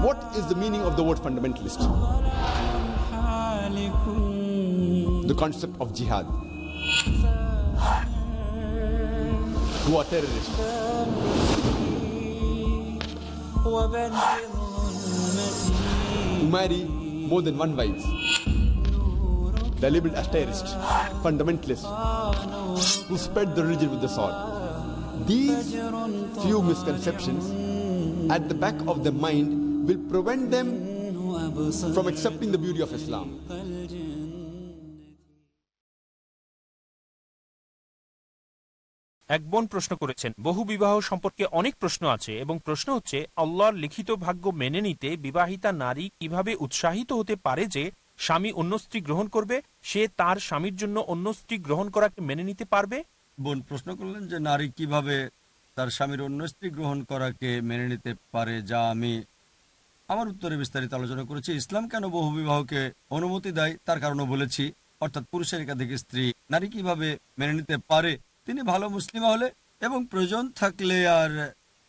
What is the meaning of the word fundamentalist? The concept of jihad. Who are terrorists? Who marry more than one wife. They're labeled as terrorists, fundamentalists, who spread the religion with the sword. These few misconceptions at the back of the mind will prevent them from accepting the beauty of Islam. এক বোন প্রশ্ন করেছেন বহু বিবাহ সম্পর্কে অনেক প্রশ্ন আছে এবং প্রশ্ন হচ্ছে আল্লাহর লিখিত ভাগ্য মেনে নিতে বিবাহিতা নারী কীভাবে উৎসাহিত হতে পারে যে স্বামী অন্য স্ত্রী গ্রহণ করবে সে তার স্বামীর জন্য অন্য স্ত্রী গ্রহণ করাকে মেনে নিতে পারবে বোন প্রশ্ন করলেন যে নারী কীভাবে তার স্বামীর অন্য স্ত্রী গ্রহণ করাকে মেনে নিতে পারে যা আমি আমার উত্তরে বিস্তারিত আলোচনা করেছি। ইসলাম কেন বহু বিবাহকে অনুমতি দেয়, তার কারণও বলেছি। অর্থাৎ পুরুষের একাধিক স্ত্রী নারী কীভাবে মেনে নিতে পারে, তিনি ভালো মুসলিমা হলে এবং প্রয়োজন থাকলে আর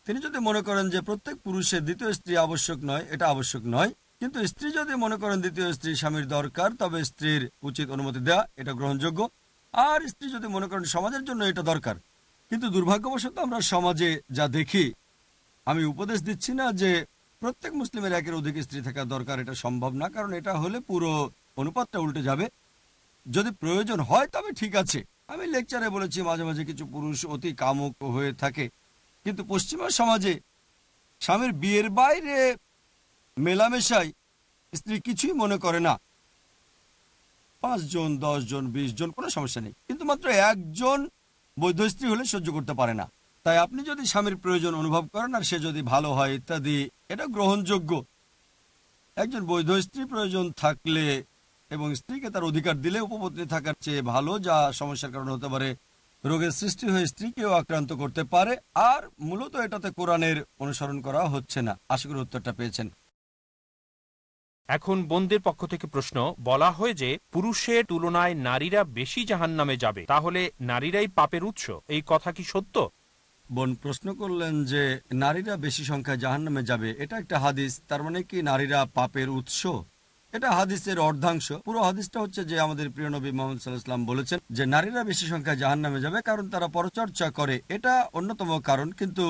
তিনি যদি মনে করেন যে প্রত্যেক পুরুষের দ্বিতীয় স্ত্রী আবশ্যক নয়, এটা আবশ্যক নয়। কিন্তু স্ত্রী যদি মনে করেন দ্বিতীয় স্ত্রী স্বামীর দরকার, তবে স্ত্রীর উচিত অনুমতি দেওয়া এটা গ্রহণযোগ্য। আর স্ত্রী যদি মনে করেন সমাজের জন্য এটা দরকার, কিন্তু দুর্ভাগ্যবশত আমরা সমাজে যা দেখি, আমি উপদেশ দিচ্ছি না যে প্রত্যেক মুসলিমের একের অধিক স্ত্রী থাকা দরকার, এটা সম্ভব না, কারণ এটা হলে পুরো অনুপাতটা উল্টে যাবে। যদি প্রয়োজন হয়, তবে ঠিক আছে। আমি লেকচারে বলেছি, মাঝে মাঝে কিছু পুরুষ অতি কামুক হয়ে থাকে। কিন্তু পশ্চিমা সমাজে স্বামীর বিয়ের বাইরে মেলামেশায় স্ত্রী কিছুই মনে করে না। পাঁচজন জন, বিশ জন, কোনো সমস্যা নেই। কিন্তু মাত্র একজন বৈধ স্ত্রী হলে সহ্য করতে পারে না। তাই আপনি যদি স্বামীর প্রয়োজন অনুভব করেন আর সে যদি ভালো হয় ইত্যাদি এটা গ্রহণযোগ্য। একজন বৈধ স্ত্রী প্রয়োজন থাকলে এবং স্ত্রীকে তার অধিকার দিলে উপপত্নী থাকার চেয়ে ভালো, যা সমস্যার কারণ হতে পারে। রোগের সৃষ্টি হয়ে স্ত্রীকেও আক্রান্ত করতে পারে, আর মূলত এটাতে কোরআনের অনুসরণ করা হচ্ছে না। আশা করি উত্তরটা পেয়েছেন। এখন বোনদের পক্ষ থেকে প্রশ্ন, বলা হয় যে পুরুষের তুলনায় নারীরা বেশি জাহান নামে যাবে। তাহলে নারীরাই পাপের উৎস, এই কথা কি সত্য? বোন প্রশ্ন করলেন যে, নারীরা বেশি সংখ্যায় জাহান নামে যাবে, এটা একটা হাদিস, তার মানে কি নারীরা পাপের উৎস? এটা হাদিসের অর্ধাংশ। পুরো হাদিসটা হচ্ছে যে, আমাদের প্রিয় নবী মোহাম্মদ সাল্লাহাম বলেছেন যে, নারীরা বেশি সংখ্যায় জাহান নামে যাবে কারণ তারা পরচর্চা করে। এটা অন্যতম কারণ, কিন্তু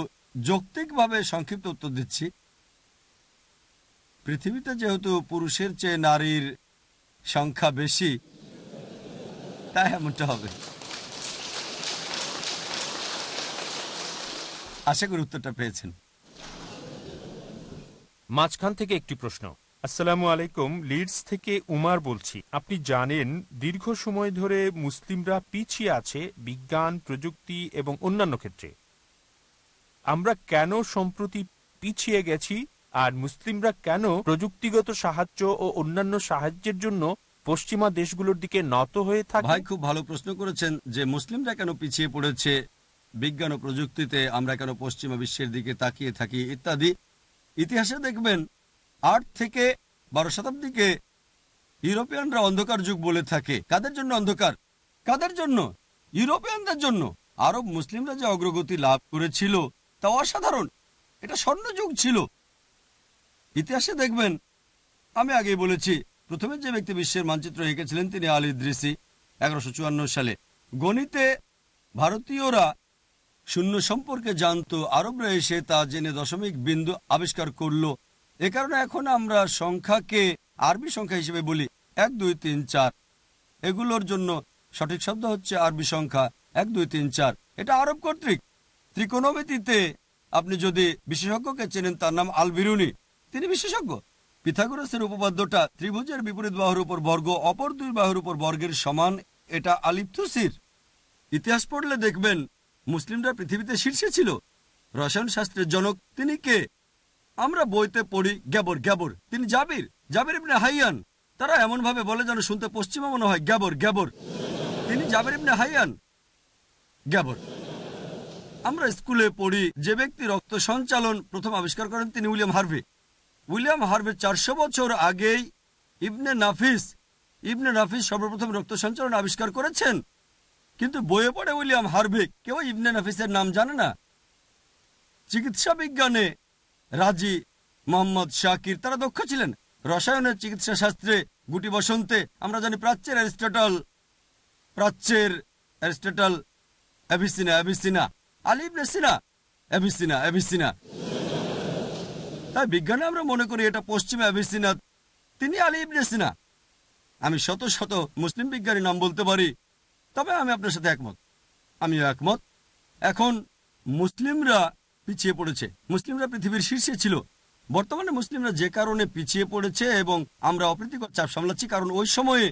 যৌক্তিকভাবে সংক্ষিপ্ত উত্তর দিচ্ছি। পৃথিবীতে যেহেতু পুরুষের চেয়ে নারীর সংখ্যা বেশি, তাই এমনটা হবে। আশা করি উত্তরটা পেয়েছেন। মাঝখান থেকে একটি প্রশ্ন। আসসালামু আলাইকুম লিডস থেকে উমার বলছি। আপনি জানেন দীর্ঘ সময় ধরে মুসলিমরা পিছিয়ে আছে বিজ্ঞান প্রযুক্তি এবং অন্যান্য ক্ষেত্রে। আমরা কেন সম্প্রতি পিছিয়ে গেছি আর মুসলিমরা কেন প্রযুক্তিগত সাহায্য ও অন্যান্য সাহায্যের জন্য পশ্চিমা দেশগুলোর দিকে নত হয়ে থাকে? ভাই খুব ভালো প্রশ্ন করেছেন যে মুসলিমরা কেন পিছিয়ে পড়েছে বিজ্ঞান ও প্রযুক্তিতে আমরা কেন পশ্চিমা বিশ্বের দিকে তাকিয়ে থাকি ইত্যাদি। ইতিহাসে দেখবেন, আট থেকে বারো শতাব্দীকে ইউরোপিয়ানরা অন্ধকার যুগ বলে থাকে। কাদের জন্য অন্ধকার? কাদের জন্য? ইউরোপিয়ানদের জন্য। আরব মুসলিমরা যে অগ্রগতি লাভ করেছিল, তা অসাধারণ। এটা স্বর্ণযুগ ছিল। ইতিহাসে দেখবেন, আমি আগেই বলেছি, প্রথমে যে ব্যক্তি বিশ্বের মানচিত্র এঁকেছিলেন তিনি আল ইদ্রিসি, এগারোশো সালে। গণিতে ভারতীয়রা শূন্য সম্পর্কে জানতো আরবরা এসে তা জেনে দশমিক বিন্দু আবিষ্কার করল। এ কারণে এখন আমরা সংখ্যাকে আরবি সংখ্যা হিসেবে বলি এক, দুই, তিন, চার। এগুলোর জন্য সঠিক শব্দ হচ্ছে আরবি সংখ্যা এক, দুই, তিন, চার। এটা আরব কর্তৃক। ত্রিকোণমিতিতে আপনি যদি বিশেষজ্ঞকে চেনেন, তার নাম আল বিরুনি তিনি বিশেষজ্ঞ। পিথাগোরাসের উপপাদ্যটা ত্রিভুজের বিপরীত বাহুর উপর বর্গ, অপর দুই বাহুর উপর বর্গের সমান, এটা আলিপ্থুসির ইতিহাস পড়লে দেখবেন মুসলিমরা পৃথিবীতে শীর্ষে ছিল। রসায়ন শাস্ত্রের জনক তিনি কে? আমরা বইতে পড়ি, গ্যাবর গ্যাবর। তিনি জাবির জাবির ইবনে হাইয়ান। তারা এমন ভাবে বলে যেন শুনতে পশ্চিমা মনে হয়, গ্যাবর গ্যাবর। তিনি জাবির ইবনে হাইয়ান, গ্যাবর। আমরা স্কুলে পড়ি, যে ব্যক্তি রক্ত সঞ্চালন প্রথম আবিষ্কার করেন তিনি উইলিয়াম হার্ভে। উইলিয়াম হার্ভে চারশো বছর আগেই ইবনে নাফিস ইবনে নাফিস সর্বপ্রথম রক্ত সঞ্চালন আবিষ্কার করেছেন। বইয়ে পড়ে উইলিয়াম হার্ভে কেউ ইবনে নাফিসের নাম জানে না? চিকিৎসা বিজ্ঞানে রাজি মোহাম্মদ শাকির, তারা দক্ষ ছিলেন। রসায়নের চিকিৎসা শাস্ত্রে গুটি বসন্তে, আমরা জানি প্রাচ্যের অ্যারিস্টটল প্রাচ্যের Aristotle, Avicenna Avicenna, Ali ibn Sina, Avicenna Avicenna. তাই বিজ্ঞানে আমরা মনে করি এটা পশ্চিমে অ্যাভিসিনা, তিনি আলী ইবনে সিনা। আমি শত শত মুসলিম বিজ্ঞানী নাম বলতে পারি। তবে আমি আপনার সাথে একমত। আমিও একমত। এখন মুসলিমরা পিছিয়ে পড়েছে। মুসলিমরা পৃথিবীর শীর্ষে ছিল। বর্তমানে মুসলিমরা যে কারণে পিছিয়ে পড়েছে এবং আমরা অপ্রীতিকর চাপ সামলাচ্ছি, কারণ ওই সময়ে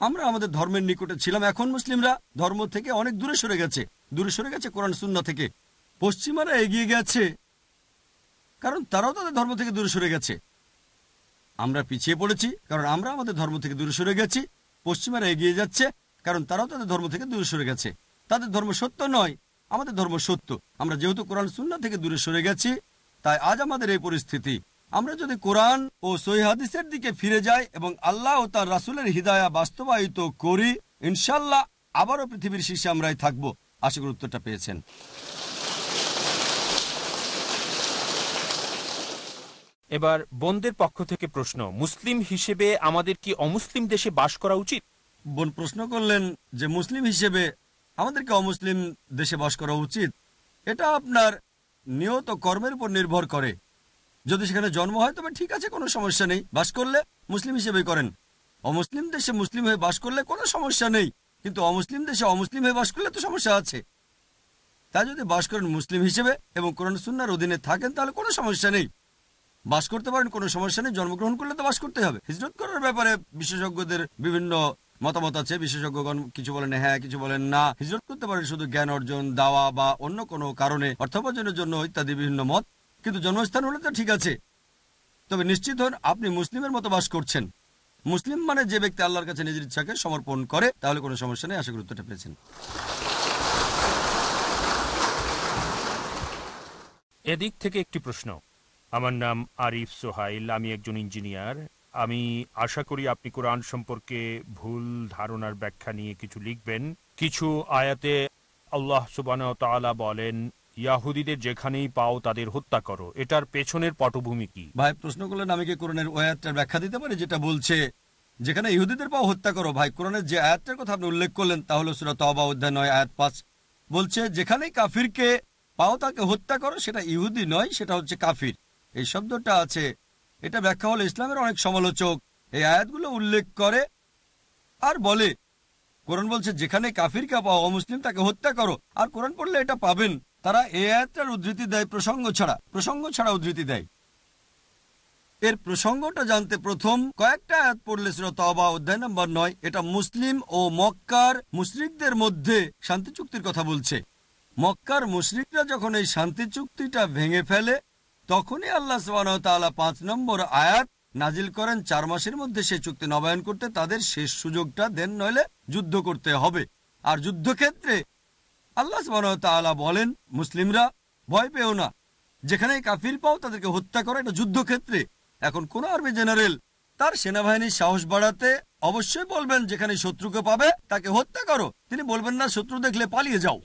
আমরা আমাদের ধর্মের নিকটে ছিলাম। এখন মুসলিমরা ধর্ম থেকে অনেক দূরে সরে গেছে। দূরে সরে গেছে কোরআন, সুন্না থেকে। পশ্চিমারা এগিয়ে গেছে, কারণ তারাও তাদের ধর্ম থেকে দূরে সরে গেছে। আমরা পিছিয়ে পড়েছি, কারণ আমরা আমাদের ধর্ম থেকে দূরে সরে গেছি। পশ্চিমারা এগিয়ে যাচ্ছে। কারণ তারাও তাদের ধর্ম থেকে দূরে সরে গেছে। তাদের ধর্ম সত্য নয়, আমাদের ধর্ম সত্য। আমরা যেহেতু কোরআন সুন্না থেকে দূরে সরে গেছি, তাই আজ আমাদের এই পরিস্থিতি। আমরা যদি কোরআন ও সহিহাদিসের দিকে ফিরে যাই এবং আল্লাহ ও তার রাসুলের হৃদয়া বাস্তবায়িত করি ইনশাল্লাহ আবারও পৃথিবীর শীর্ষে আমরাই থাকব। আশা করি উত্তরটা পেয়েছেন। এবার বন্দের পক্ষ থেকে প্রশ্ন, মুসলিম হিসেবে আমাদের কি অমুসলিম দেশে বাস করা উচিত? বোন প্রশ্ন করলেন যে মুসলিম হিসেবে আমাদেরকে অমুসলিম দেশে বাস করা উচিত? এটা আপনার নিয়ত কর্মের উপর নির্ভর করে। যদি সেখানে জন্ম হয়, তবে ঠিক আছে, কোনো সমস্যা নেই। বাস করলে মুসলিম হিসেবেই করেন। অমুসলিম দেশে মুসলিম হয়ে বাস করলে কোনো সমস্যা নেই। কিন্তু অমুসলিম দেশে অমুসলিম হয়ে বাস করলে তো সমস্যা আছে। তাই যদি বাস করেন মুসলিম হিসেবে এবং কোরআন সুন্নার অধীনে থাকেন, তাহলে কোনো সমস্যা নেই। বাস করতে পারেন, কোনো সমস্যা নেই। জন্মগ্রহণ করলে তো বাস করতে হবে। হিজরত করার ব্যাপারে বিশেষজ্ঞদের বিভিন্ন মতামত আছে, বিশেষজ্ঞগণ কিছু বলেন হ্যাঁ কিছু বলেন না। হিজরত করতে পারেন শুধু জ্ঞান অর্জন, দাওয়া বা অন্য কোনো কারণে অর্থোপার্জনের জন্য ইত্যাদি বিভিন্ন মত, কিন্তু জন্মস্থান হলে তো ঠিক আছে। তবে নিশ্চিত হন, আপনি মুসলিমের মতো বাস করছেন। মুসলিম মানে যে ব্যক্তি আল্লাহর কাছে নিজের ইচ্ছাকে সমর্পণ করে, তাহলে কোনো সমস্যা নেই, আশা গুরুত্বটা পেয়েছেন। এদিক থেকে একটি প্রশ্ন। আমার নাম আরিফ সোহাইল, আমি একজন ইঞ্জিনিয়ার। আমি আশা করি আপনি কোরআন সম্পর্কে ভুল ধারণার ব্যাখ্যা নিয়ে কিছু লিখবেন। কিছু আয়াতে আল্লাহ সুবান বলেন, ইয়াহুদিদের যেখানেই পাও তাদের হত্যা করো। এটার পেছনের পটভূমি কি? ভাই, প্রশ্ন করলেন, আমি কি কোরআনের আয়াতটার ব্যাখ্যা দিতে পারি যেটা বলছে, যেখানে ইহুদিদের পাও হত্যা করো? ভাই, কোরআনের যে আয়াতটার কথা আপনি উল্লেখ করলেন, তা হলো সুরা তবা অধ্যায় নয়, আয়াত পাঁচ। বলছে, যেখানেই কাফিরকে পাও তাকে হত্যা করো, সেটা ইহুদি নয়, সেটা হচ্ছে কাফির। এই শব্দটা আছে এটা ব্যাখ্যা হলো ইসলামের অনেক সমালোচক এই আয়াতগুলো উল্লেখ করে আর বলে, কোরআন বলছে, যেখানে কাফির কাফিরকে পাও অমুসলিম তাকে হত্যা করো। আর কোরআন পড়লে এটা পাবেন। তারা এই আয়াতটার উদ্ধৃতি দেয় প্রসঙ্গ ছাড়া। প্রসঙ্গ ছাড়া উদ্ধৃতি দেয়। এর প্রসঙ্গটা জানতে প্রথম কয়েকটা আয়াত পড়লে ছিল তবা অধ্যায় নম্বর নয়। এটা মুসলিম ও মক্কার মুশরিকদের মধ্যে শান্তি চুক্তির কথা বলছে। মক্কার মুশরিকরা যখন এই শান্তি চুক্তিটা ভেঙে ফেলে তখনই আল্লাহ তাআলা পাঁচ নম্বর আয়াত নাজিল করেন। চার মাসের মধ্যে সে চুক্তি নবায়ন করতে তাদের শেষ সুযোগটা দেন, নইলে যুদ্ধ করতে হবে। আর যুদ্ধক্ষেত্রে আল্লাহ তাআলা বলেন, মুসলিমরা ভয় পেও না। যেখানে কাফির পাও তাদেরকে হত্যা করো। এটা যুদ্ধক্ষেত্রে। এখন কোন আর্মি জেনারেল তার সেনাবাহিনীর সাহস বাড়াতে অবশ্যই বলবেন, যেখানে শত্রুকে পাবে তাকে হত্যা করো। তিনি বলবেন, না, শত্রু দেখলে পালিয়ে যাও।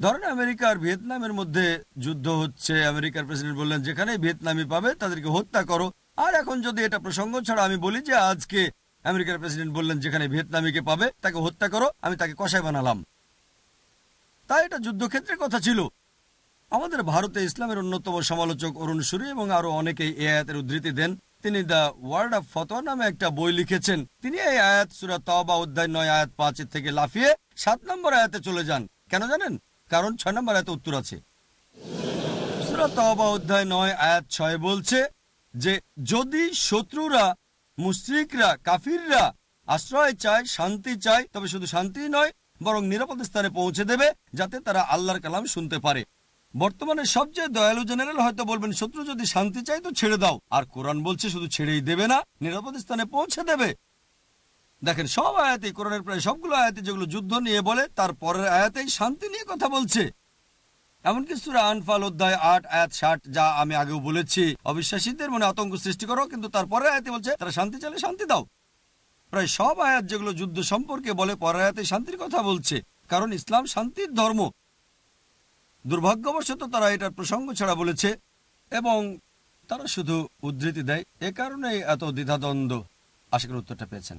ধরেন আমেরিকা আর ভিয়েতনামের মধ্যে যুদ্ধ হচ্ছে, আমেরিকার প্রেসিডেন্ট বললেন যেখানে ভিয়েতনামি পাবে, তাদেরকে হত্যা করো। আর এখন যদি এটা প্রসঙ্গ ছাড়া আমি বলি যে, আজকে আমেরিকার প্রেসিডেন্ট বললেন, যেখানে ভিয়েতনামিকে পাবে, তাকে হত্যা করো, আমি তাকে কষায় বানালাম। তাই এটা যুদ্ধক্ষেত্রের কথা ছিল। আমাদের ভারতে ইসলামের অন্যতম সমালোচক অরুণ সুরি এবং আরও অনেকেই এ আয়াতের উদ্ধৃতি দেন। তিনি দ্য ওয়ার্ড অফ ফতোয়া নামে একটা বই লিখেছেন। তিনি এই আয়াত, সুরা তবা অধ্যায় নয়, আয়াত পাঁচের থেকে লাফিয়ে সাত নম্বর আয়াতে চলে যান। কেন জানেন? কারণ ছয় নম্বর আয়াতে উত্তর আছে। অধ্যায় নয়, আয়াত ছয় বলছে যে, যদি শত্রুরা, মুশরিকরা, কাফিররা আশ্রয় চায়, শান্তি চায়, তবে শুধু শান্তি নয়, বরং নিরাপদ স্থানে পৌঁছে দেবে, যাতে তারা আল্লাহর কালাম শুনতে পারে। বর্তমানে সবচেয়ে দয়ালু জেনারেল হয়তো বলবেন, শত্রু যদি শান্তি চায় তো ছেড়ে দাও। আর কোরআন বলছে, শুধু ছেড়েই দেবে না, নিরাপদ স্থানে পৌঁছে দেবে। দেখেন, সব আয়াতে, কোরআনের প্রায় সবগুলো আয়াতে যেগুলো যুদ্ধ নিয়ে বলে, তার পরের আয়াতেই শান্তি নিয়ে কথা বলছে। এমনকি সুরা আনফাল অধ্যায় আট, আয়াত ষাট, যা আমি আগেও বলেছি, অবিশ্বাসীদের মনে আতঙ্ক সৃষ্টি করো, কিন্তু তারপরে আয়াতে বলছে, তারা শান্তি চাইলে শান্তি দাও। প্রায় সব আয়াত যেগুলো যুদ্ধ সম্পর্কে বলে, পরের আয়াতে শান্তির কথা বলছে। কারণ ইসলাম শান্তির ধর্ম। দুর্ভাগ্যবশত তারা এটার প্রসঙ্গ ছাড়া বলেছে, এবং তারা শুধু উদ্ধৃতি দেয়। এ কারণেই এত দ্বিধাদ্বন্দ্ব। আশা করি উত্তরটা পেয়েছেন।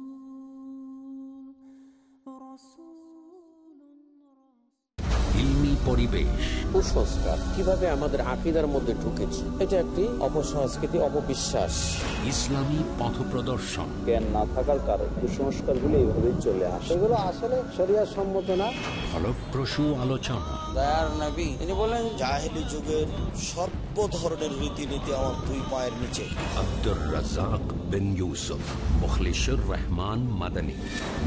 পরিবেশ। কুসংস্কার কীভাবে আমাদের আকিদার মধ্যে ঢুকেছে এটা একটি অপসংস্কৃতি অপবিশ্বাস। ইসলামী পথপ্রদর্শন জ্ঞান না থাকার কারণে কুসংস্কারগুলো এইভাবেই চলে আসে। এগুলো আসলে শরিয়া সম্মত না। ফলপ্রসূ আলোচনা। দয়ার নবী তিনি বলেন জাহেলি যুগের সর্ব ধরনের রীতিনীতি আমার দুই পায়ের নিচে। আব্দুর রাজাক বিন ইউসুফ, মুখলিসুর রহমান মাদানী,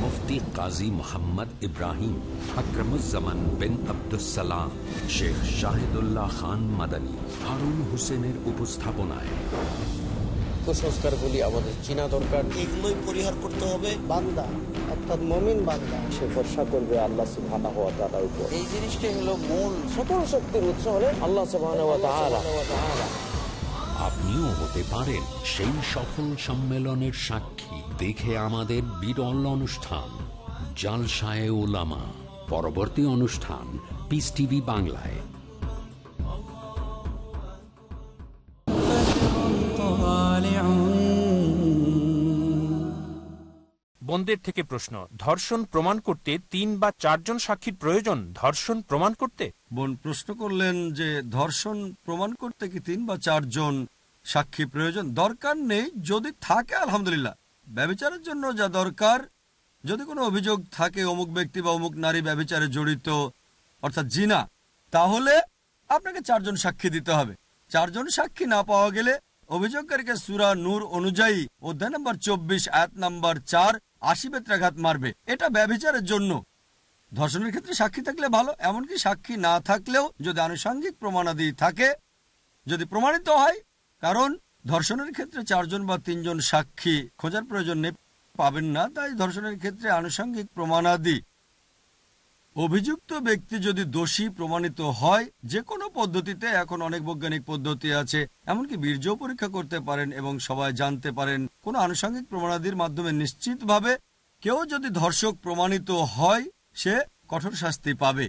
মুফতি কাজী মোহাম্মদ ইব্রাহিম, আকরমুজ্জামান বিন আব্দুসালাম শেখ শাহিদুল্লাহ খান মাদানী, হারুন হোসেনের উপস্থাপনায়। কুসংস্কারগুলি আমাদের চিনা দরকার। এগুলোই পরিহার করতে হবে। বান্দা অর্থাৎ মমিন বান্দা। সে ভরসা করবে আল্লাহ সুবহানাহু ওয়া তাআলার উপর। এই জিনিসটাই হলো মূল। সকল শক্তির উৎস হলে আল্লাহ সুবহানাহু ওয়া তাআলা। আপনিও হতে পারেন সেই সফল সম্মেলনের সাক্ষী। দেখে আমাদের বিরল অনুষ্ঠান জালসায় ওলামা পরবর্তী অনুষ্ঠান পিস টিভি বাংলায়। বন্দের থেকে প্রশ্ন, ধর্ষণ প্রমাণ করতে তিন বা চারজন সাক্ষীর প্রয়োজন, ধর্ষণ প্রমাণ করতে? বোন, প্রশ্ন করলেন যে ধর্ষণ প্রমাণ করতে কি তিন বা চারজন সাক্ষী প্রয়োজন? দরকার নেই, যদি থাকে, আলহামদুলিল্লাহ। ব্যবচারের জন্য যা দরকার, যদি কোনো অভিযোগ থাকে, অমুক ব্যক্তি বা অমুক নারী ব্যবচারে জড়িত, অর্থাৎ জিনা, তাহলে আপনাকে চারজন সাক্ষী দিতে হবে। চারজন সাক্ষী না পাওয়া গেলে অভিযোগকারীকে সুরা নূর অনুযায়ী অধ্যায় নম্বর চব্বিশ, আয়াত নম্বর চার আশি বেত্রাঘাত মারবে। এটা ব্যবচারের জন্য। ধর্ষণের ক্ষেত্রে সাক্ষী থাকলে ভালো, এমনকি সাক্ষী না থাকলেও যদি আনুষঙ্গিক প্রমাণাদি থাকে, যদি প্রমাণিত হয়, কারণ ধর্ষণের ক্ষেত্রে চারজন বা তিনজন সাক্ষী, খোঁজার প্রয়োজন নেই, পাবেন না, তাই ধর্ষণের ক্ষেত্রে আনুষঙ্গিক প্রমাণাদি অভিযুক্ত ব্যক্তি যদি দোষী প্রমাণিত হয় যে কোনো পদ্ধতিতে এখন অনেক বৈজ্ঞানিক পদ্ধতি আছে, এমনকি বীর্য পরীক্ষা করতে পারেন এবং সবাই জানতে পারেন। কোনো আনুষঙ্গিক প্রমাণাদির মাধ্যমে নিশ্চিতভাবে কেউ যদি ধর্ষক প্রমাণিত হয়, সে কঠোর শাস্তি পাবে।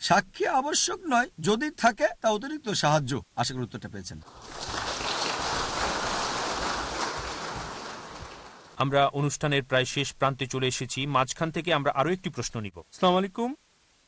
সাক্ষী আবশ্যক নয়, যদি থাকে তা অতিরিক্ত সাহায্য। আশা উত্তরটা পেয়েছেন। আমরা অনুষ্ঠানের প্রায় শেষ প্রান্তে চলে এসেছি। মাঝখান থেকে আমরা আরও একটি প্রশ্ন নিব। সালাম আলাইকুম।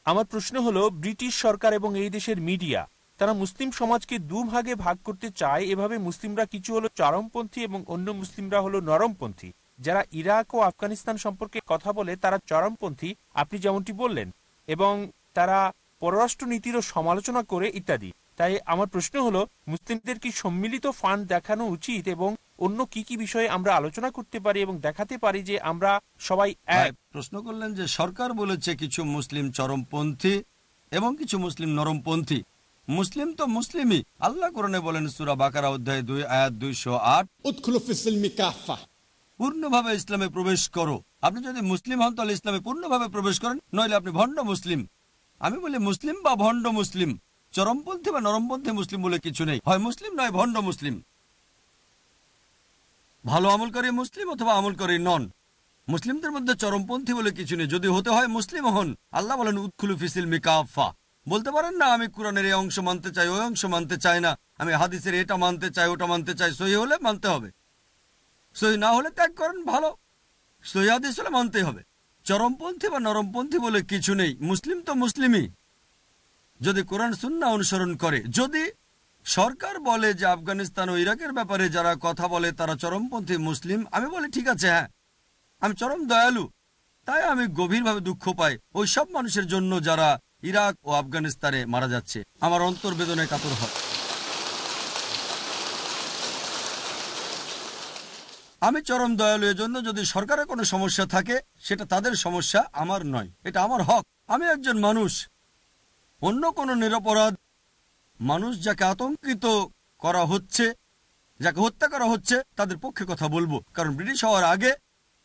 আমার প্রশ্ন হলো ব্রিটিশ সরকার এবং এই দেশের মিডিয়া তারা মুসলিম সমাজকে দুভাগে ভাগ করতে চায়? এভাবে মুসলিমরা কিছু হলো চরমপন্থী এবং অন্য মুসলিমরা হলো নরমপন্থী। যারা ইরাক ও আফগানিস্তান সম্পর্কে কথা বলে তারা চরমপন্থী আপনি যেমনটি বললেন এবং তারা পররাষ্ট্র নীতিরও সমালোচনা করে ইত্যাদি। তাই আমার প্রশ্ন হলো মুসলিমদের কি সম্মিলিত ফান্ড দেখানো উচিত এবং অন্য কি কি বিষয়ে আমরা আলোচনা করতে পারি এবং দেখাতে পারি যে আমরা সবাই এক? প্রশ্ন করলেন যে সরকার বলেছে কিছু মুসলিম চরমপন্থী এবং কিছু মুসলিম নরমপন্থী। মুসলিম তো মুসলিমই। আল্লাহ কোরআনে বলেন সুরা বাকারা অধ্যায় দুই আয়াত দুইশো আট। পূর্ণভাবে ইসলামে প্রবেশ করো। আপনি যদি মুসলিম হন তাহলে ইসলামে পূর্ণভাবে প্রবেশ করেন নইলে আপনি ভণ্ড মুসলিম। আমি বলি মুসলিম বা ভণ্ড মুসলিম। চরমপন্থী বা নরমপন্থী মুসলিম বলে কিছু নেই। হয় মুসলিম নয় ভণ্ড মুসলিম। ভালো আমলকারী মুসলিম অথবা আমলকারী নন। মুসলিমদের মধ্যে চরমপন্থী বলে কিছু নেই। যদি হতে হয় মুসলিম হন। আল্লাহ বলেন উৎখুলু ফিসিল মিকাফা বলতে পারেন, না, আমি কোরআনের এই অংশ মানতে চাই, ওই অংশ মানতে চাই না। আমি হাদিসের এটা মানতে চাই, ওটা মানতে চাই। সহি হলে মানতে হবে। সহি না হলে ত্যাগ করেন, ভালো। সহি হাদিস হলে মানতেই হবে। চরমপন্থী বা নরমপন্থী বলে কিছু নেই। মুসলিম তো মুসলিমই। যদি কোরআন সুন্না অনুসরণ করে, যদি সরকার বলে যে আফগানিস্তান ও ইরাকের ব্যাপারে যারা কথা বলে তারা চরমপন্থী মুসলিম। আমি বলি, ঠিক আছে হ্যাঁ আমি চরম দয়ালু। তাই আমি গভীরভাবে দুঃখ পাই ওই সব মানুষের জন্য যারা ইরাক ও আফগানিস্তানে মারা যাচ্ছে। আমার অন্তর বেদনায় কাতর হয় আমি চরম দয়ালু, এজন্য যদি সরকারের কোনো সমস্যা থাকে, সেটা তাদের সমস্যা, আমার নয়। এটা আমার হক। আমি একজন মানুষ। অন্য কোনো নিরপরাধ মানুষ যাকে আতঙ্কিত করা হচ্ছে, যাকে হত্যা করা হচ্ছে, তাদের পক্ষে কথা বলব। কারণ ব্রিটিশ হওয়ার আগে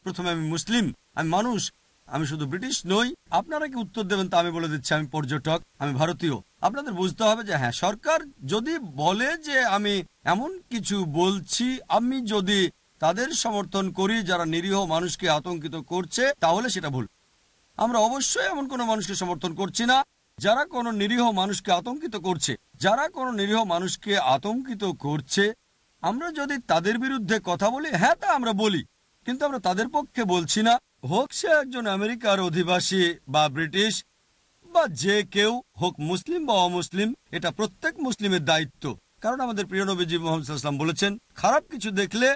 প্রথমে আমি মুসলিম, আমি মানুষ, আমি শুধু ব্রিটিশ নই। আপনারা কি উত্তর দেবেন তা আমি বলে দিচ্ছি, আমি পর্যটক, আমি ভারতীয়। আপনাদের বুঝতে হবে যে হ্যাঁ সরকার যদি বলে যে আমি এমন কিছু বলছি, আমি যদি তাদের সমর্থন করি, যারা নিরীহ মানুষকে আতঙ্কিত করছে, তাহলে সেটা ভুল। আমরা অবশ্যই এমন কোনো মানুষকে সমর্থন করছি না, যারা কোনো নিরীহ মানুষকে আতঙ্কিত করছে। যারা কোনো নিরীহ মানুষকে আতঙ্কিত করছে, আমরা যদি তাদের বিরুদ্ধে কথা বলি হ্যাঁ তা আমরা বলি, কিন্তু আমরা তাদের পক্ষে বলছি না। হোক সে একজন আমেরিকার অধিবাসী বা ব্রিটিশ, বা যে কেউ, হোক মুসলিম বা অমুসলিম, এটা প্রত্যেক মুসলিমের দায়িত্ব। কারণ আমাদের প্রিয় নবীজি মোহাম্মদ সাল্লাম বলেছেন, খারাপ কিছু দেখলে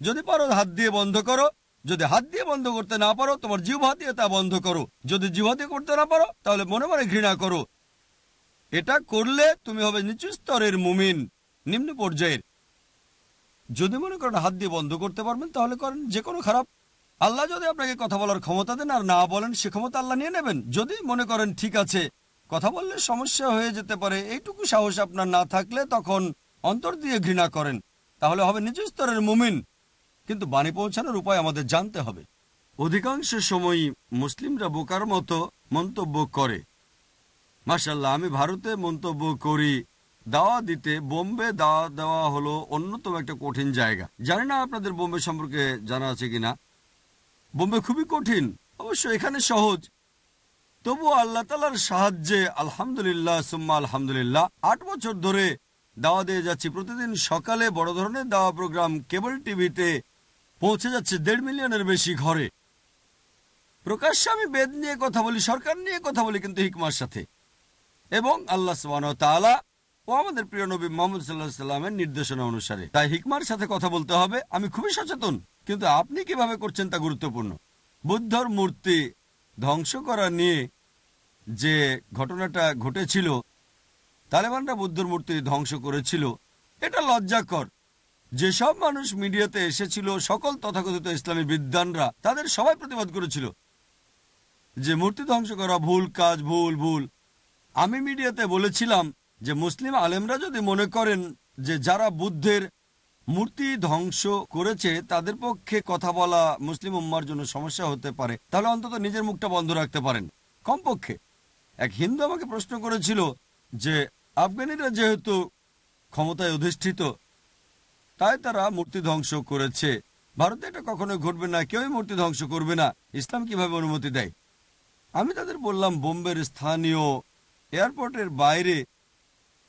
যদি পারো হাত দিয়ে বন্ধ করো, যদি হাত দিয়ে বন্ধ করতে না পারো, তোমার জিহ্বা দিয়ে তা বন্ধ করো। যদি জিহ্বা দিয়ে করতে না পারো, তাহলে মনে মনে ঘৃণা করো। এটা করলে তুমি হবে নিচু স্তরের মুমিন, নিম্ন পর্যায়ের। যদি মনে করেন হাত দিয়ে বন্ধ করতে পারবেন, তাহলে করেন যে কোনো খারাপ। আল্লাহ যদি আপনাকে কথা বলার ক্ষমতা দেন আর না বলেন, সে ক্ষমতা আল্লাহ নিয়ে নেবেন। যদি মনে করেন ঠিক আছে, কথা বললে সমস্যা হয়ে যেতে পারে, এইটুকু সাহস আপনার না থাকলে তখন অন্তর দিয়ে ঘৃণা করেন। তাহলে হবে নিচু স্তরের মুমিন। কিন্তু বাণী পৌঁছানোর উপায় আমাদের জানতে হবে। অধিকাংশ সময়ই মুসলিমরা বোকার মতো মন্তব্য করে। মাসাল্লাহ আমি ভারতে মন্তব্য করি, দাওয়া দিতে বোম্বে দাওয়া দেওয়া হলো অন্যতম একটা কঠিন জায়গা। জানি না আপনাদের বোম্বে সম্পর্কে জানা আছে কিনা। বোম্বে খুবই কঠিন, অবশ্য এখানে সহজ। তবু আল্লাহ তালার সাহায্যে আলহামদুলিল্লাহ, সুম্মা আলহামদুলিল্লাহ, আট বছর ধরে দাওয়া দিয়ে যাচ্ছি। প্রতিদিন সকালে বড় ধরনের দাওয়া প্রোগ্রাম কেবল টিভিতে পৌঁছে যাচ্ছে দেড় মিলিয়নের বেশি ঘরে। প্রকাশ্যে আমি বেদ নিয়ে কথা বলি, সরকার নিয়ে কথা বলি, কিন্তু হিকমার সাথে। এবং আল্লাহ তালা ও আমাদের প্রিয় নবী মোহাম্মদ সাল্লাহ সাল্লামের নির্দেশনা অনুসারে। তাই হিকমার সাথে কথা বলতে হবে। আমি খুবই সচেতন, কিন্তু আপনি কীভাবে করছেন তা গুরুত্বপূর্ণ। বুদ্ধর মূর্তি ধ্বংস করা নিয়ে যে ঘটনাটা ঘটেছিল, তালেবানরা বুদ্ধর মূর্তি ধ্বংস করেছিল, এটা লজ্জাকর। যেসব মানুষ মিডিয়াতে এসেছিল, সকল তথাকথিত ইসলামী বিদ্বানরা, তাদের সবাই প্রতিবাদ করেছিল যে মূর্তি ধ্বংস করা ভুল, কাজ ভুল ভুল। আমি মিডিয়াতে বলেছিলাম যে মুসলিম আলেমরা যদি মনে করেন যে যারা বুদ্ধের মূর্তি ধ্বংস করেছে, তাদের পক্ষে কথা বলা মুসলিম উম্মার জন্য সমস্যা হতে পারে। তাহলে অন্তত নিজের মুখটা বন্ধ রাখতে পারেন। কমপক্ষে। এক হিন্দু আমাকে প্রশ্ন করেছিল যে, আফগানিরা যেহেতু ক্ষমতায় অধিষ্ঠিত, তাই তারা মূর্তি ধ্বংস করেছে। ভারতে এটা কখনো ঘটবে না, কেউই মূর্তি ধ্বংস করবে না। ইসলাম কীভাবে অনুমতি দেয়? আমি তাদের বললাম, বোম্বের স্থানীয় এয়ারপোর্টের বাইরে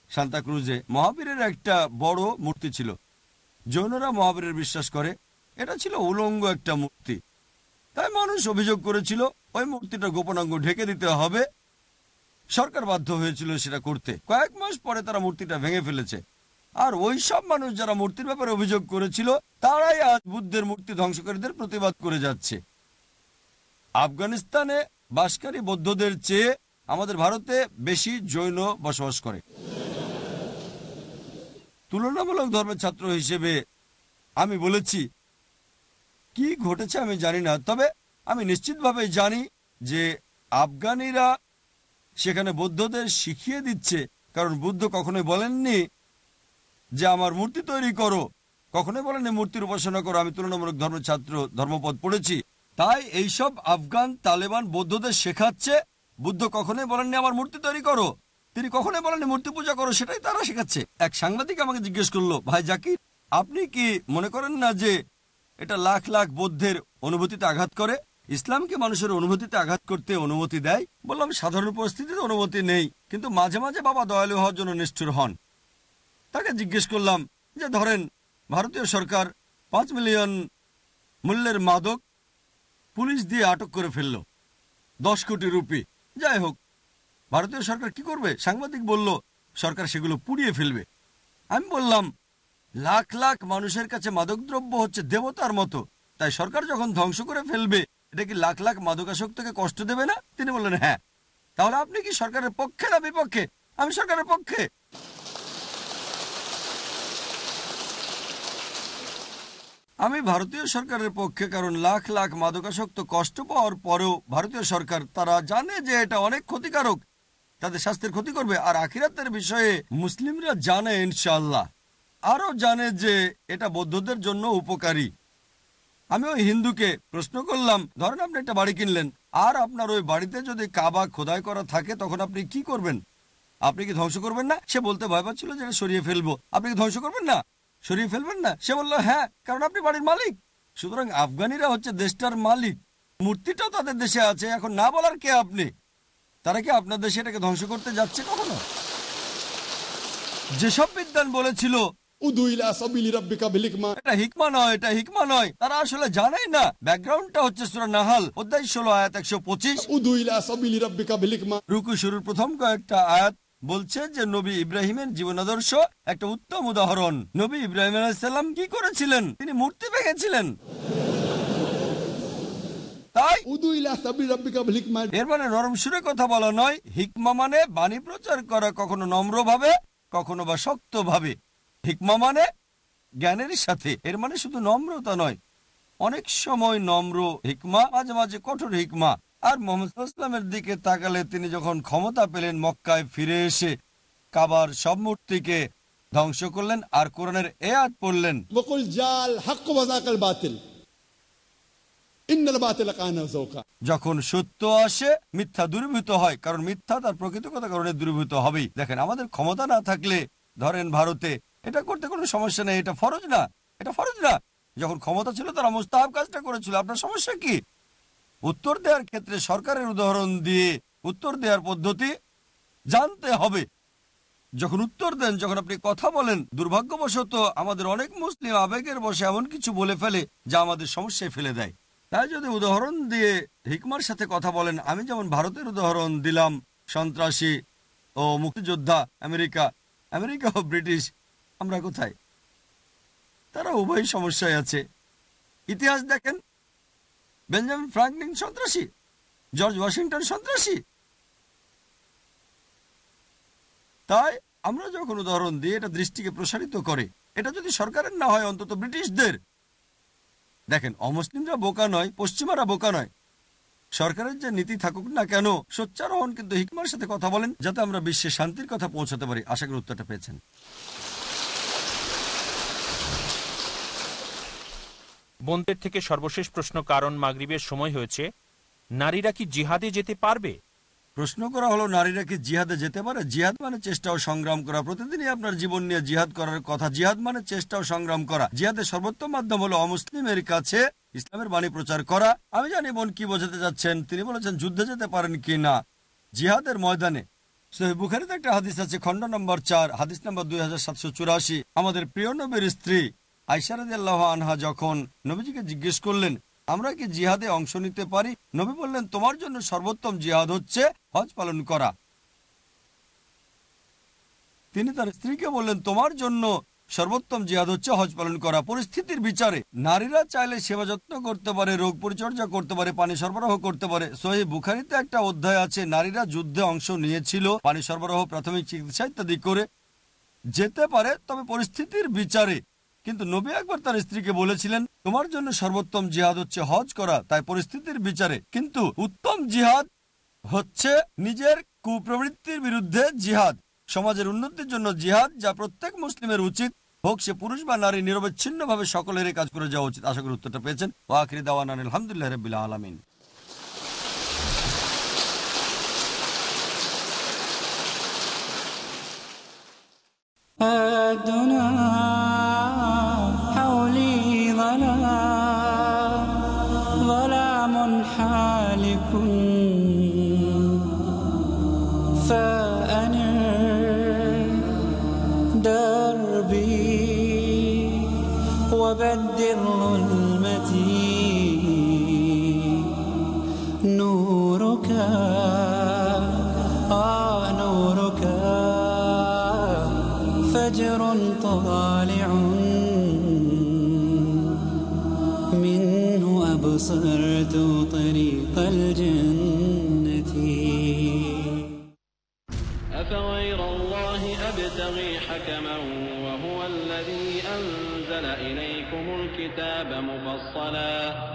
সান্তাক্রুজে মহাবীরের একটা বড় মূর্তি ছিল। জৈনরা মহাবীরের বিশ্বাস করে, এটা ছিল উলঙ্গ একটা মূর্তি। তাই মানুষ অভিযোগ করেছিল, ওই মূর্তিটা গোপনাঙ্গ ঢেকে দিতে হবে। সরকার বাধ্য হয়েছিল সেটা করতে। কয়েক মাস পরে তারা মূর্তিটা ভেঙে ফেলেছে। আর ওই সব মানুষ যারা মূর্তির ব্যাপারে অভিযোগ করেছিল, তারাই আজ বুদ্ধের মূর্তি ধ্বংসকারীদের প্রতিবাদ করে যাচ্ছে। আফগানিস্তানে বাসকারী বৌদ্ধদের চেয়ে আমাদের ভারতে বেশি জৈন বসবাস করে। তুলনামূলক ধর্মের ছাত্র হিসেবে আমি বলেছি, কি ঘটেছে আমি জানি না, তবে আমি নিশ্চিতভাবে জানি যে আফগানিরা সেখানে বৌদ্ধদের শিখিয়ে দিচ্ছে, কারণ বুদ্ধ কখনোই বলেননি যে আমার মূর্তি তৈরি করো, কখনোই বলেননি মূর্তির উপাসনা করো, আমি তুলনামূলক ধর্মের ছাত্র, ধর্মপদ পড়েছি। তাই এইসব আফগান তালেবান বৌদ্ধদের শেখাচ্ছে বুদ্ধ কখনোই বলেননি আমার মূর্তি তৈরি করো। তিনি কখনোই বলেননি মূর্তি পূজা করো, সেটাই তারা শেখাচ্ছে। এক সাংবাদিক আমাকে জিজ্ঞেস করল, ভাই জাকির, আপনি কি মনে করেন না যে এটা লাখ লাখ বৌদ্ধের অনুভূতিতে আঘাত করে? ইসলামকে মানুষের অনুভূতিতে আঘাত করতে অনুমতি দেয়? বললাম সাধারণ পরিস্থিতিতে অনুমতি নেই, কিন্তু মাঝে মাঝে বাবা দয়ালু হওয়ার জন্য নিষ্ঠুর হন। তাকে জিজ্ঞেস করলাম যে, ধরেন, ভারতীয় সরকার পাঁচ মিলিয়ন মূল্যের মাদক পুলিশ দিয়ে আটক করে ফেলল, দশ কোটি রুপি। যাই হোক, ভারতীয় সরকার কি করবে? সাংবাদিক বলল, সরকার সেগুলো পুড়িয়ে ফেলবে। আমি বললাম, লাখ লাখ মানুষের কাছে মাদকদ্রব্য হচ্ছে দেবতার মতো। তাই সরকার যখন ধ্বংস করে ফেলবে, এটা কি লাখ লাখ মাদকাসক্তকে কষ্ট দেবে না? তিনি বললেন হ্যাঁ। তাহলে আপনি কি সরকারের পক্ষে না বিপক্ষে? আমি সরকারের পক্ষে। আমি ভারতীয় সরকারের পক্ষে, কারণ লাখ লাখ মাদকাসক্ত কষ্ট পাওয়ার পরেও ভারতীয় সরকার, তারা জানে যে এটা অনেক ক্ষতিকারক। তাদের স্বাস্থ্যের ক্ষতি করবে। আর আখিরাতের বিষয়ে মুসলিমরা জানে ইনশাল্লাহ আরও জানে যে এটা বৌদ্ধদের জন্য উপকারী। আমি ওই হিন্দুকে প্রশ্ন করলাম, ধরেন আপনি একটা বাড়ি কিনলেন, আর আপনার ওই বাড়িতে যদি কাবা খোদাই করা থাকে, তখন আপনি কি করবেন? আপনি কি ধ্বংস করবেন না? সে বলতে ভয় পাচ্ছিল যে সরিয়ে ফেলব। আপনি কি ধ্বংস করবেন না? সরিয়ে ফেলবেন না? সে বলল হ্যাঁ কারণ আপনি বাড়ির মালিক। সুতরাং আফগানিরা হচ্ছে দেশটার মালিক। মূর্তিটাও তাদের দেশে আছে এখন না বলার কে আপনি? তারা কি আপনার দেশে এটাকে ধ্বংস করতে যাচ্ছে কখনো? যেসব বিদ্যান বলেছিল এটা হিকমা নয় এটা হিকমা নয়। তারা আসলে জানেই না। ব্যাকগ্রাউন্ডটা হচ্ছে সুরা নাহাল অধ্যায় ষোলো আয়াত একশো পঁচিশ। উদু ইলা সাবিলি রাব্বিকা রুকু শুরুর প্রথম কয়েকটা আয়াত বলছে যে নবী ইব্রাহিমের জীবন আদর্শ একটা উত্তম উদাহরণ। নবী ইব্রাহিম আলাইসাল্লাম কি করেছিলেন? তিনি মূর্তি ভেঙেছিলেন। তাই এর মানে নরম সুরে কথা বলা নয় হিকমা মানে বাণী প্রচার করা কখনো নম্রভাবে কখনো বা শক্তভাবে। হিকমা মানে জ্ঞানের সাথে এর মানে শুধু নম্রতা নয়। অনেক সময় নম্র হিকমা মাঝে মাঝে কঠোর হিকমা। আর মোহাম্মদ দিকে তাকালে তিনি যখন ক্ষমতা পেলেন মক্কায় ফিরে এসে কাবার সব মূর্তিকে ধ্বংস করলেন আর কোরআনের এ পড়লেন। যখন সত্য আসে মিথ্যা দুর্বৃত হয় কারণ মিথ্যা তার প্রকৃত কথা কারণে দুর্বৃত হবেই। দেখেন আমাদের ক্ষমতা না থাকলে ধরেন ভারতে এটা করতে কোনো সমস্যা নেই এটা ফরজ না এটা ফরজ না। যখন ক্ষমতা ছিল তারা মুস্তাহাব কাজটা করেছিল আপনার সমস্যা কি? উত্তর দেওয়ার ক্ষেত্রে সরকারের উদাহরণ দিয়ে উত্তর দেওয়ার পদ্ধতি জানতে হবে। যখন উত্তর দেন, যখন আপনি কথা বলেন, দুর্ভাগ্যবশত আমাদের অনেক মুসলিম আবেগের বসে এমন কিছু বলে ফেলে যা আমাদের সমস্যায় ফেলে দেয়। তাই যদি উদাহরণ দিয়ে হিকমার সাথে কথা বলেন, আমি যেমন ভারতের উদাহরণ দিলাম, সন্ত্রাসী ও মুক্তিযোদ্ধা আমেরিকা আমেরিকা ও ব্রিটিশ, আমরা কোথায়? তারা উভয় সমস্যায় আছে। ইতিহাস দেখেন বেঞ্জামিন ফ্রাঙ্কলিন সন্ত্রাসী, জর্জ ওয়াশিংটন সন্ত্রাসী। তাই আমরা যখন উদাহরণ দিয়ে এটা দৃষ্টিকে প্রসারিত করে, এটা যদি সরকারের না হয়, অন্তত ব্রিটিশদের। দেখেন, অমুসলিমরা বোকা নয়, পশ্চিমারা বোকা নয়। সরকারের যে নীতি থাকুক না কেন, সোচ্চার হন কিন্তু হিকমার সাথে কথা বলেন, যাতে আমরা বিশ্বে শান্তির কথা পৌঁছাতে পারি। আশা করি উত্তরটা পেয়েছেন। বোনদের থেকে সর্বশেষ প্রশ্ন কারণ মাগরিবের সময় হয়েছে, নারীরা কি জিহাদে যেতে পারবে? প্রশ্ন করা হলো, নারীরা কি জিহাদে যেতে পারে? জিহাদ মানে চেষ্টা ও সংগ্রাম করা। প্রতিদিনই আপনার জীবন নিয়ে জিহাদ করার কথা। জিহাদ মানে চেষ্টা ও সংগ্রাম করা। জিহাদের সর্বোত্তম মাধ্যম হলো অমুসলিমের কাছে ইসলামের বাণী প্রচার করা। আমি জানি বোন কি বোঝাতে যাচ্ছেন তিনি বলেছেন, যুদ্ধে যেতে পারেন কি না? জিহাদের ময়দানে। বুখারিতে একটা হাদিস আছে, খণ্ড নম্বর চার, হাদিস নম্বর দুই আমাদের প্রিয় নবীর স্ত্রী আইসারাদ আনহা যখন নবীজিকে জিজ্ঞেস করলেন, আমরা কি জিহাদে অংশ নিতে পারি? নবী বললেন, তোমার জন্য সর্বোত্তম জিহাদ হচ্ছে হজ পালন করা। তিনি তার স্ত্রীকে বললেন, তোমার জন্য সর্বোত্তম জিহাদ হচ্ছে হজ পালন করা। পরিস্থিতির বিচারে নারীরা চাইলে সেবা যত্ন করতে পারে, রোগ পরিচর্যা করতে পারে, পানি সরবরাহ করতে পারে। সহি বুখারিতে একটা অধ্যায় আছে, নারীরা যুদ্ধে অংশ নিয়েছিল, পানি সরবরাহ, প্রাথমিক চিকিৎসা ইত্যাদি করে যেতে পারে। তবে পরিস্থিতির বিচারে কিন্তু নবী একবার তার স্ত্রীকে বলেছিলেন তোমার জন্য সর্বোত্তম জিহাদ হচ্ছে হজ করা তাই পরিস্থিতির বিচারে কিন্তু উত্তম জিহাদ হচ্ছে নিজের কুপ্রবৃত্তির বিরুদ্ধে জিহাদ সমাজের উন্নতির জন্য জিহাদ যা প্রত্যেক মুসলিমের উচিত হোক সে পুরুষ বা নারী নিরবচ্ছিন্ন ভাবে সকলের কাজ করে যাওয়া উচিত আশা করি উত্তরটা পেয়েছেন ওয়াকরি দাওয়ান আলহামদুলিল্লাহ রবিল্লা আলমিন الدنا آه نورك. فجر طالع منه أبصرت طريق الجنة. أفغير الله أبتغي حكما وهو الذي أنزل إليكم الكتاب مفصلا.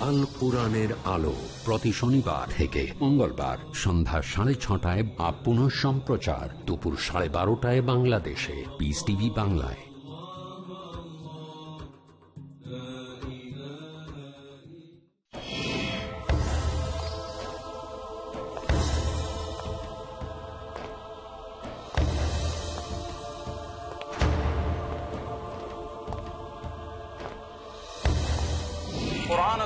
আল কোরআনের আলো প্রতি শনিবার থেকে মঙ্গলবার সন্ধ্যা সাড়ে ছটায় বা সম্প্রচার দুপুর সাড়ে বারোটায় বাংলাদেশে পিস টিভি বাংলায়।